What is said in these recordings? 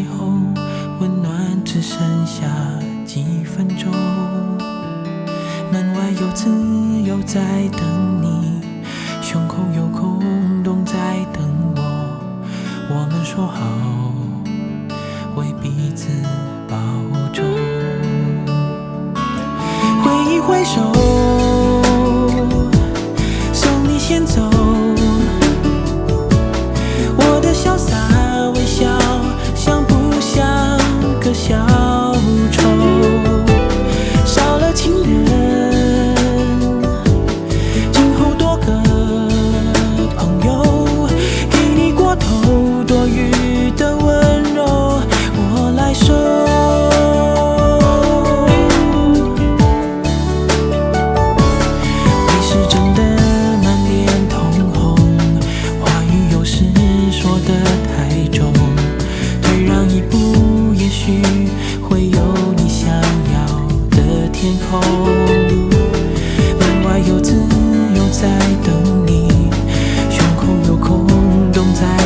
最后温暖只剩下几分钟。门外有自由在等你胸口有空洞在等我。我们说好为彼此保重挥一挥手。以后门外有自由在等你胸口有空洞在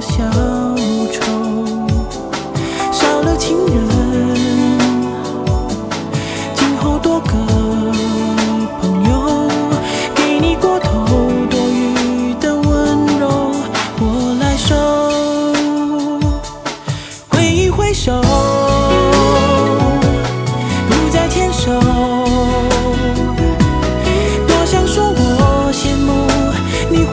小丑少了情人，今后多个朋友给你过头，多余的温柔我来收，挥一挥手。不再牵手，多想说我羡慕你。